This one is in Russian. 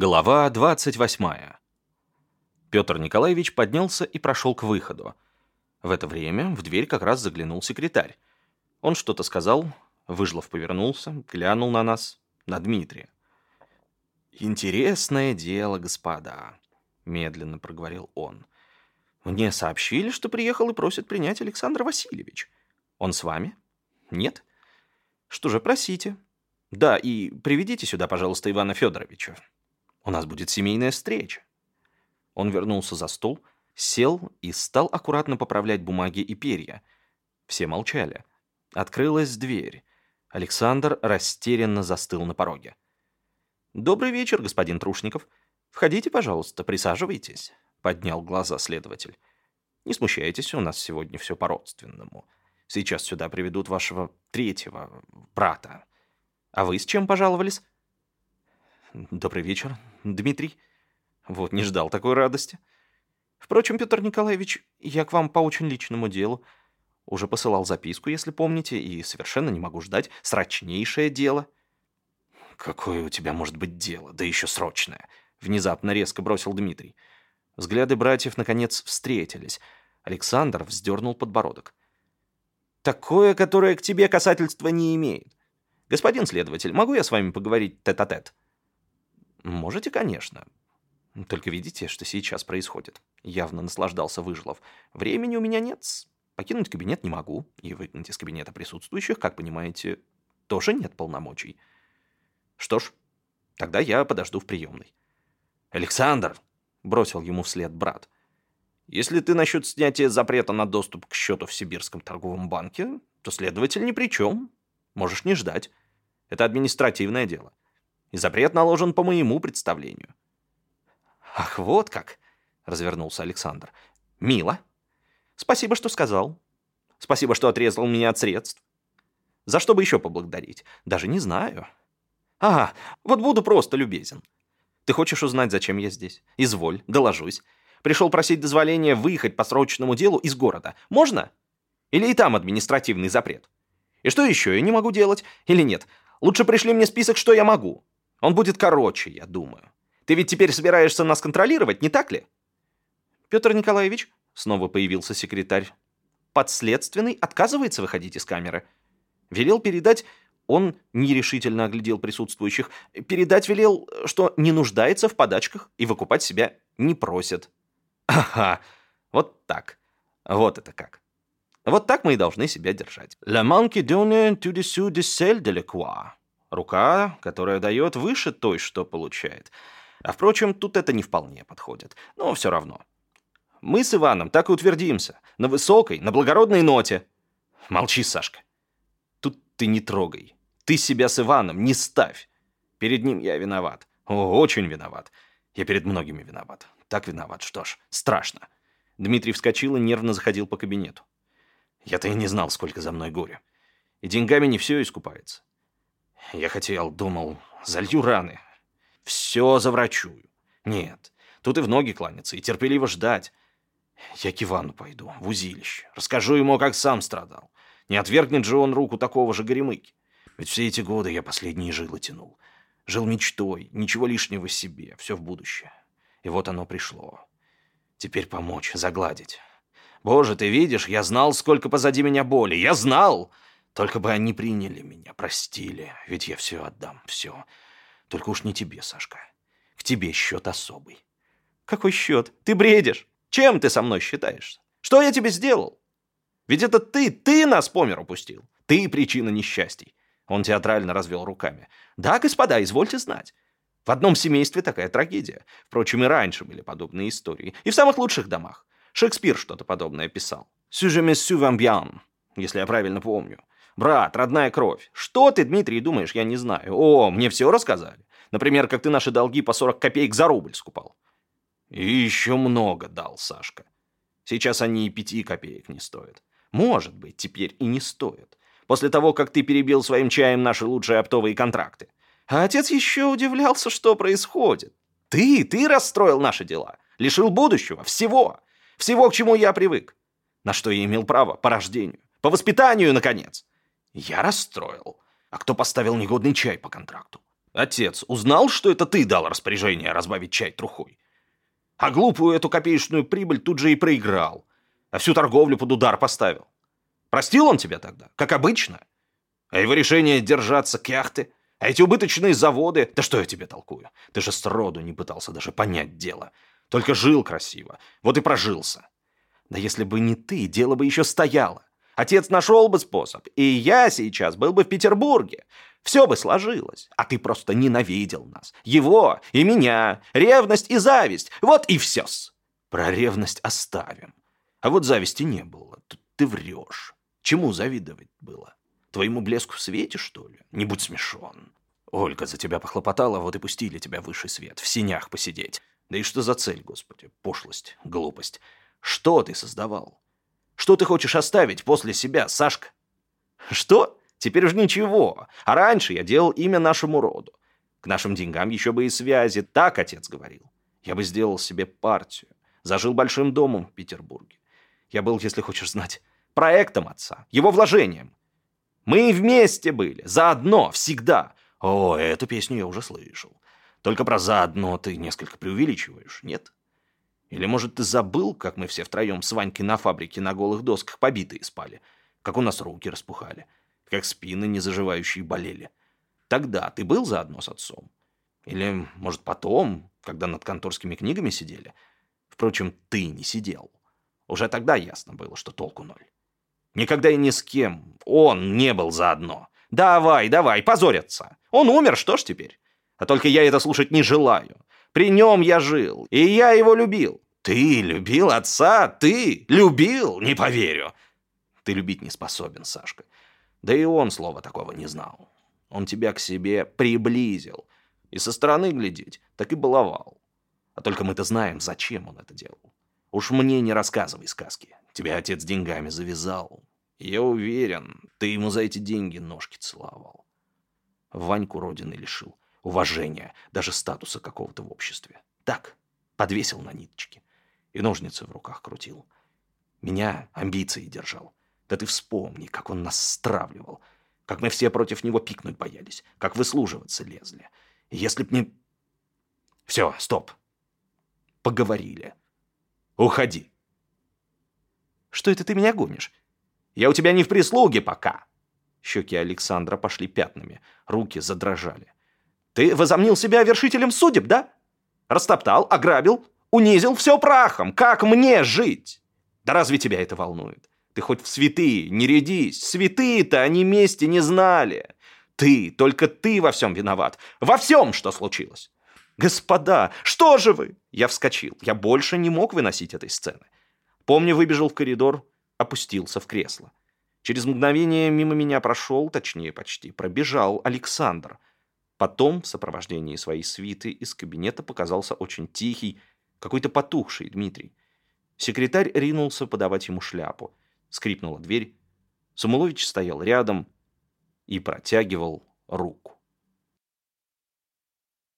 Глава 28. Петр Николаевич поднялся и прошел к выходу. В это время в дверь как раз заглянул секретарь. Он что-то сказал, Выжлов повернулся, глянул на нас, на Дмитрия. «Интересное дело, господа», — медленно проговорил он. «Мне сообщили, что приехал и просит принять Александр Васильевич. Он с вами? Нет? Что же, просите. Да, и приведите сюда, пожалуйста, Ивана Федоровича. У нас будет семейная встреча». Он вернулся за стол, сел и стал аккуратно поправлять бумаги и перья. Все молчали. Открылась дверь. Александр растерянно застыл на пороге. «Добрый вечер, господин Трушников. Входите, пожалуйста, присаживайтесь», — поднял глаза следователь. «Не смущайтесь, у нас сегодня все по-родственному. Сейчас сюда приведут вашего третьего брата. А вы с чем пожаловались?» «Добрый вечер, Дмитрий. Вот не ждал такой радости. Впрочем, Петр Николаевич, я к вам по очень личному делу. Уже посылал записку, если помните, и совершенно не могу ждать. Срочнейшее дело». «Какое у тебя может быть дело, да еще срочное?» Внезапно резко бросил Дмитрий. Взгляды братьев, наконец, встретились. Александр вздернул подбородок. «Такое, которое к тебе касательства не имеет. Господин следователь, могу я с вами поговорить тет-а-тет?» -тет? «Можете, конечно. Только видите, что сейчас происходит?» Явно наслаждался Выжлов. «Времени у меня нет. Покинуть кабинет не могу. И выгнать из кабинета присутствующих, как понимаете, тоже нет полномочий. Что ж, тогда я подожду в приемной». «Александр!» — бросил ему вслед брат. «Если ты насчет снятия запрета на доступ к счету в Сибирском торговом банке, то следователь ни при чем. Можешь не ждать. Это административное дело и запрет наложен по моему представлению». «Ах, вот как!» — развернулся Александр. «Мило. Спасибо, что сказал. Спасибо, что отрезал меня от средств. За что бы еще поблагодарить? Даже не знаю. Ага, вот буду просто любезен. Ты хочешь узнать, зачем я здесь? Изволь, доложусь. Пришел просить дозволения выехать по срочному делу из города. Можно? Или и там административный запрет? И что еще я не могу делать? Или нет? Лучше пришли мне список, что я могу. Он будет короче, я думаю. Ты ведь теперь собираешься нас контролировать, не так ли? Петр Николаевич, снова появился секретарь, подследственный отказывается выходить из камеры. Велел передать, он нерешительно оглядел присутствующих, передать велел, что не нуждается в подачках и выкупать себя не просит. Ага, вот так. Вот это как. Вот так мы и должны себя держать. «La manque donne tout dessous de celle de la croix». Рука, которая дает выше той, что получает. А впрочем, тут это не вполне подходит. Но все равно. Мы с Иваном так и утвердимся. На высокой, на благородной ноте. Молчи, Сашка. Тут ты не трогай. Ты себя с Иваном не ставь. Перед ним я виноват. О, очень виноват. Я перед многими виноват. Так виноват, что ж, страшно. Дмитрий вскочил и нервно заходил по кабинету. Я-то и не знал, сколько за мной горя. И деньгами не все искупается. Я хотел, думал, залью раны. Все заврачую. Нет, тут и в ноги кланяться, и терпеливо ждать. Я к Ивану пойду, в узилище. Расскажу ему, как сам страдал. Не отвергнет же он руку такого же горемыки. Ведь все эти годы я последние жилы тянул. Жил мечтой, ничего лишнего себе, все в будущее. И вот оно пришло. Теперь помочь, загладить. Боже, ты видишь, я знал, сколько позади меня боли. Я знал! Только бы они приняли меня, простили, ведь я все отдам, все. Только уж не тебе, Сашка. К тебе счет особый. Какой счет? Ты бредишь. Чем ты со мной считаешься? Что я тебе сделал? Ведь это ты, ты нас по миру пустил. Ты причина несчастий. Он театрально развел руками. Да, господа, извольте знать. В одном семействе такая трагедия. Впрочем, и раньше были подобные истории. И в самых лучших домах. Шекспир что-то подобное писал. «Сюже мессю вам бьян», если я правильно помню. Брат, родная кровь. Что ты, Дмитрий, думаешь, я не знаю? О, мне все рассказали. Например, как ты наши долги по 40 копеек за рубль скупал. И еще много дал Сашка. Сейчас они и пяти копеек не стоят. Может быть, теперь и не стоят. После того, как ты перебил своим чаем наши лучшие оптовые контракты. А отец еще удивлялся, что происходит. Ты, ты расстроил наши дела. Лишил будущего, всего. Всего, к чему я привык. На что я имел право по рождению. По воспитанию, наконец. Я расстроил. А кто поставил негодный чай по контракту? Отец узнал, что это ты дал распоряжение разбавить чай трухой? А глупую эту копеечную прибыль тут же и проиграл, а всю торговлю под удар поставил. Простил он тебя тогда, как обычно? А его решение держаться к яхты? А эти убыточные заводы? Да что я тебе толкую? Ты же сроду не пытался даже понять дело. Только жил красиво. Вот и прожился. Да если бы не ты, дело бы еще стояло. Отец нашел бы способ, и я сейчас был бы в Петербурге. Все бы сложилось, а ты просто ненавидел нас. Его и меня, ревность и зависть. Вот и все-с. Про ревность оставим. А вот зависти не было. Тут ты врешь. Чему завидовать было? Твоему блеску в свете, что ли? Не будь смешон. Ольга за тебя похлопотала, вот и пустили тебя в высший свет, в синях посидеть. Да и что за цель, Господи? Пошлость, глупость. Что ты создавал? Что ты хочешь оставить после себя, Сашка? Что? Теперь уж ничего. А раньше я делал имя нашему роду. К нашим деньгам еще бы и связи. Так отец говорил. Я бы сделал себе партию. Зажил большим домом в Петербурге. Я был, если хочешь знать, проектом отца, его вложением. Мы вместе были, заодно, всегда. О, эту песню я уже слышал. Только про заодно ты несколько преувеличиваешь, нет? Или, может, ты забыл, как мы все втроем с Ванькой на фабрике на голых досках побитые спали? Как у нас руки распухали? Как спины незаживающие болели? Тогда ты был заодно с отцом? Или, может, потом, когда над конторскими книгами сидели? Впрочем, ты не сидел. Уже тогда ясно было, что толку ноль. Никогда и ни с кем он не был заодно. Давай, давай, позорятся. Он умер, что ж теперь? А только я это слушать не желаю. При нем я жил, и я его любил. Ты любил отца? Ты любил? Не поверю. Ты любить не способен, Сашка. Да и он слова такого не знал. Он тебя к себе приблизил. И со стороны глядеть, так и баловал. А только мы-то знаем, зачем он это делал. Уж мне не рассказывай сказки. Тебя отец деньгами завязал. Я уверен, ты ему за эти деньги ножки целовал. Ваньку родины лишил. Уважения, даже статуса какого-то в обществе. Так, подвесил на ниточке. И ножницы в руках крутил. Меня амбиции держал. Да ты вспомни, как он нас стравливал. Как мы все против него пикнуть боялись. Как выслуживаться лезли. Если б не... Все, стоп. Поговорили. Уходи. Что это ты меня гонишь? Я у тебя не в прислуге пока. Щеки Александра пошли пятнами, руки задрожали. Ты возомнил себя вершителем судеб, да? Растоптал, ограбил, унизил все прахом. Как мне жить? Да разве тебя это волнует? Ты хоть в святые не рядись. Святые-то они мести не знали. Ты, только ты во всем виноват. Во всем, что случилось. Господа, что же вы? Я вскочил. Я больше не мог выносить этой сцены. Помню, выбежал в коридор, опустился в кресло. Через мгновение мимо меня прошел, точнее почти, пробежал Александр. Потом, в сопровождении своей свиты, из кабинета показался очень тихий, какой-то потухший Дмитрий. Секретарь ринулся подавать ему шляпу. Скрипнула дверь. Самулович стоял рядом и протягивал руку.